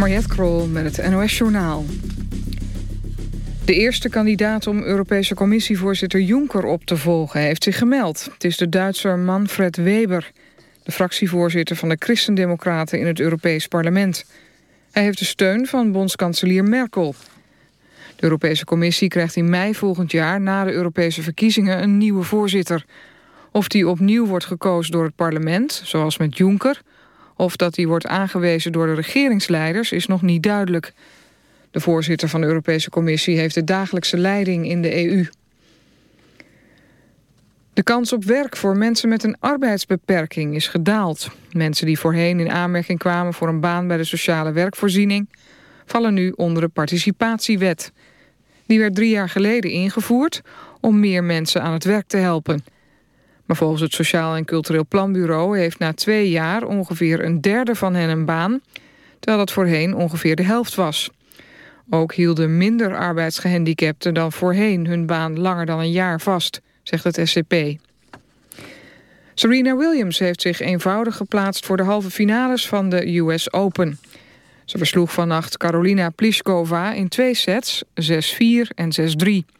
Mariette Krol met het NOS Journaal. De eerste kandidaat om Europese commissievoorzitter Juncker op te volgen... heeft zich gemeld. Het is de Duitser Manfred Weber... de fractievoorzitter van de Christendemocraten in het Europees Parlement. Hij heeft de steun van bondskanselier Merkel. De Europese Commissie krijgt in mei volgend jaar... na de Europese verkiezingen een nieuwe voorzitter. Of die opnieuw wordt gekozen door het parlement, zoals met Juncker... of dat die wordt aangewezen door de regeringsleiders, is nog niet duidelijk... De voorzitter van de Europese Commissie heeft de dagelijkse leiding in de EU. De kans op werk voor mensen met een arbeidsbeperking is gedaald. Mensen die voorheen in aanmerking kwamen voor een baan bij de sociale werkvoorziening... vallen nu onder de participatiewet. Die werd drie jaar geleden ingevoerd om meer mensen aan het werk te helpen. Maar volgens het Sociaal en Cultureel Planbureau heeft na twee jaar ongeveer een derde van hen een baan... terwijl dat voorheen ongeveer de helft was. Ook hielden minder arbeidsgehandicapten dan voorheen hun baan langer dan een jaar vast, zegt het SCP. Serena Williams heeft zich eenvoudig geplaatst voor de halve finales van de US Open. Ze versloeg vannacht Carolina Pliskova in twee sets, 6-4 en 6-3.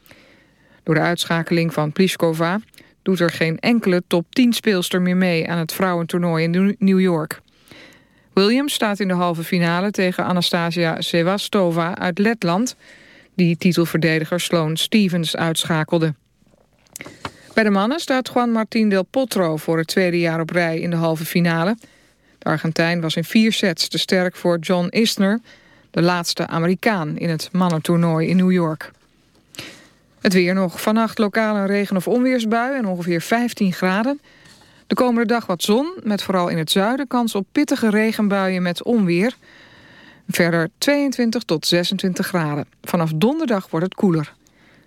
Door de uitschakeling van Pliskova doet er geen enkele top 10 speelster meer mee aan het vrouwentoernooi in New York. Williams staat in de halve finale tegen Anastasia Sevastova uit Letland... die titelverdediger Sloane Stevens uitschakelde. Bij de mannen staat Juan Martín del Potro voor het tweede jaar op rij in de halve finale. De Argentijn was in vier sets te sterk voor John Isner... de laatste Amerikaan in het mannentoernooi in New York. Het weer nog. Vannacht lokaal een regen- of onweersbui en ongeveer 15 graden... De komende dag wat zon, met vooral in het zuiden kans op pittige regenbuien met onweer. Verder 22 tot 26 graden. Vanaf donderdag wordt het koeler.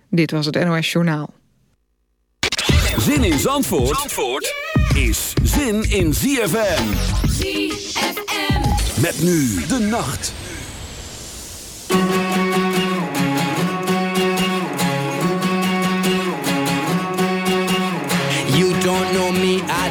Dit was het NOS Journaal. Zin in Zandvoort, Zandvoort is zin in ZFM. ZFM. Met nu de nacht.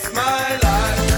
It's my life.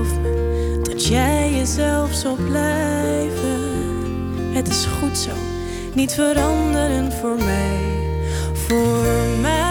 jezelf zal blijven. Het is goed zo, niet veranderen voor mij, voor mij.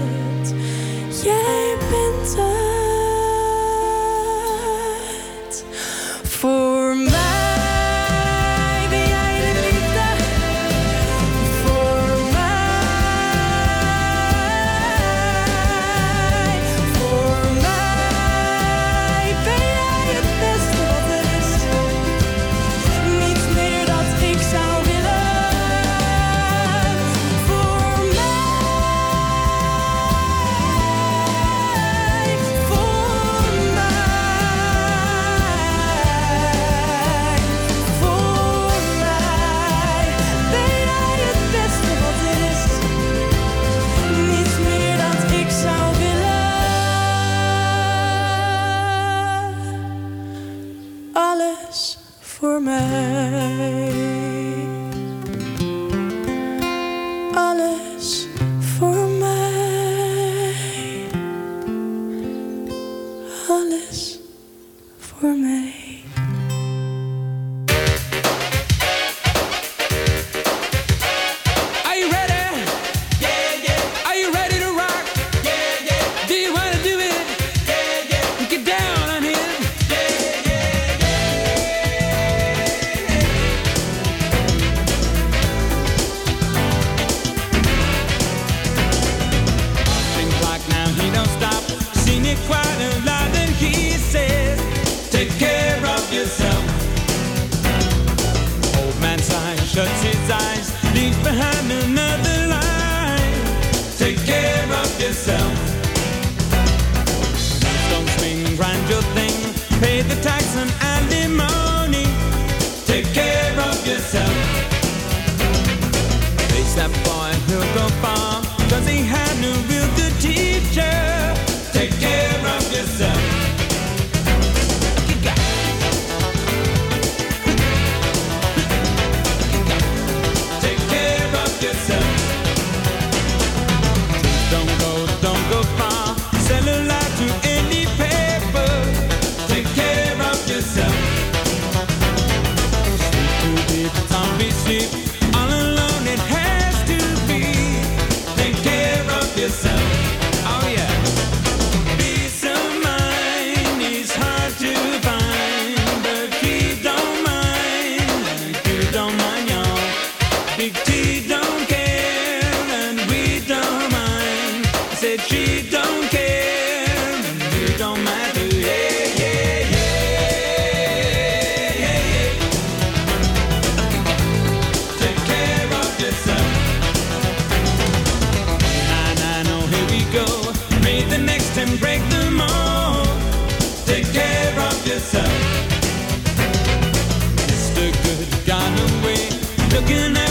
looking at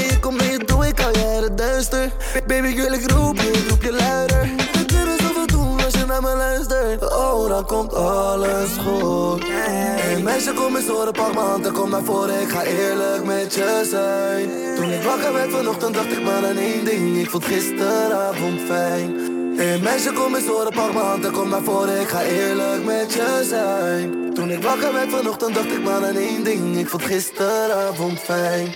Ik het duister. Baby, ik wil ik roep je, ik roep je luider. We kunnen zoveel doen als je naar me luistert. Oh, dan komt alles goed. Hey meisje, kom eens horen, pak m'n hand en kom naar voren. Ik ga eerlijk met je zijn. Toen ik wakker werd vanochtend, dacht ik maar aan één ding. Ik vond gisteravond fijn. Hey meisje, kom eens horen, pak m'n hand en kom naar voren. Ik ga eerlijk met je zijn. Toen ik wakker werd vanochtend, dacht ik maar aan één ding. Ik vond gisteravond fijn.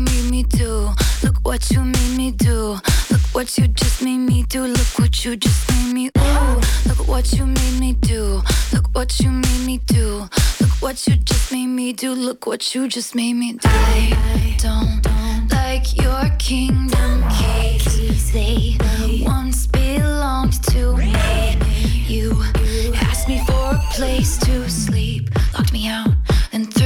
made me do. Look what you made me do. Look what you just made me do. Look what you just made me. Ooh, look what you made me do. Look what you made me do. Look what you just made me do. Look what you just made me do. I don't like your kingdom keys. They once belonged to me. You asked me for a place to sleep, locked me out,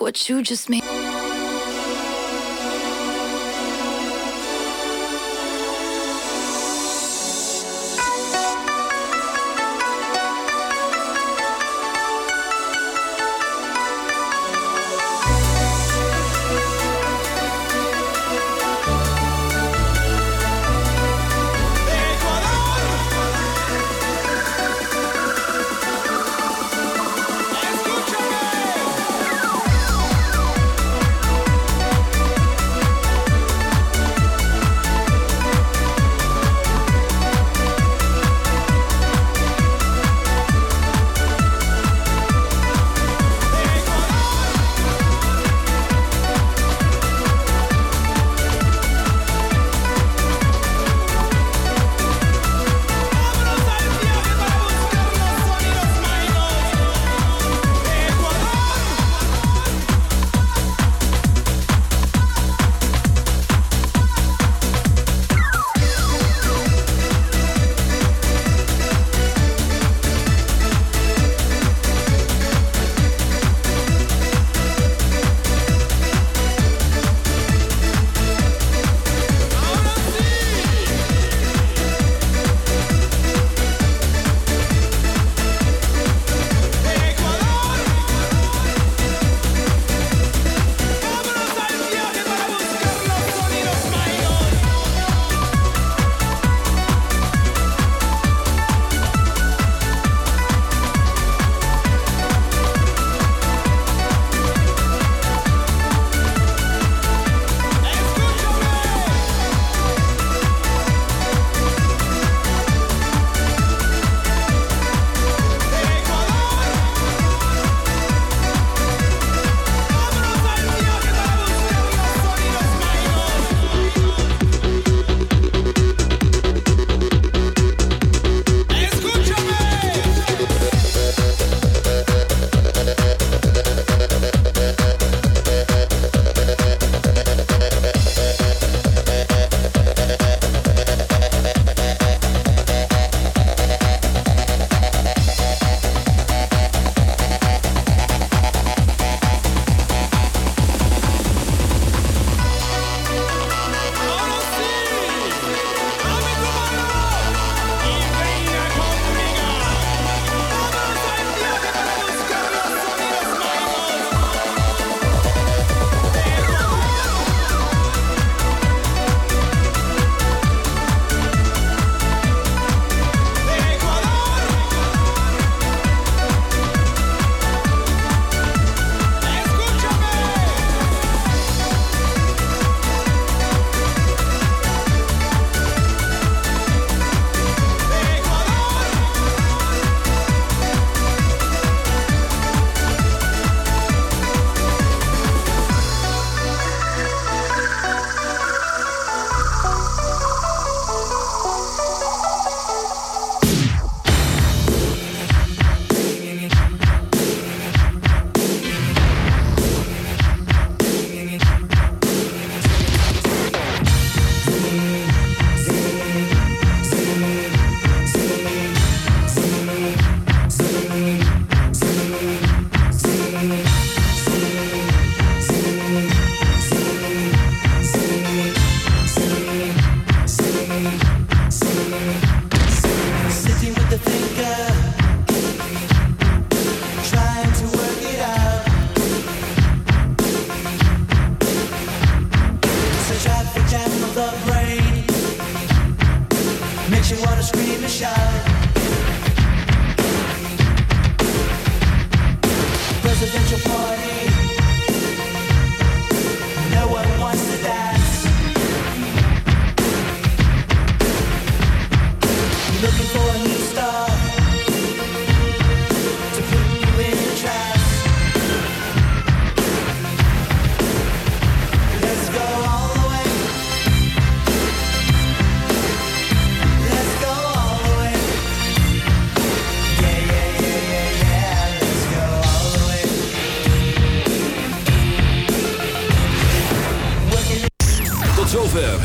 What you just made.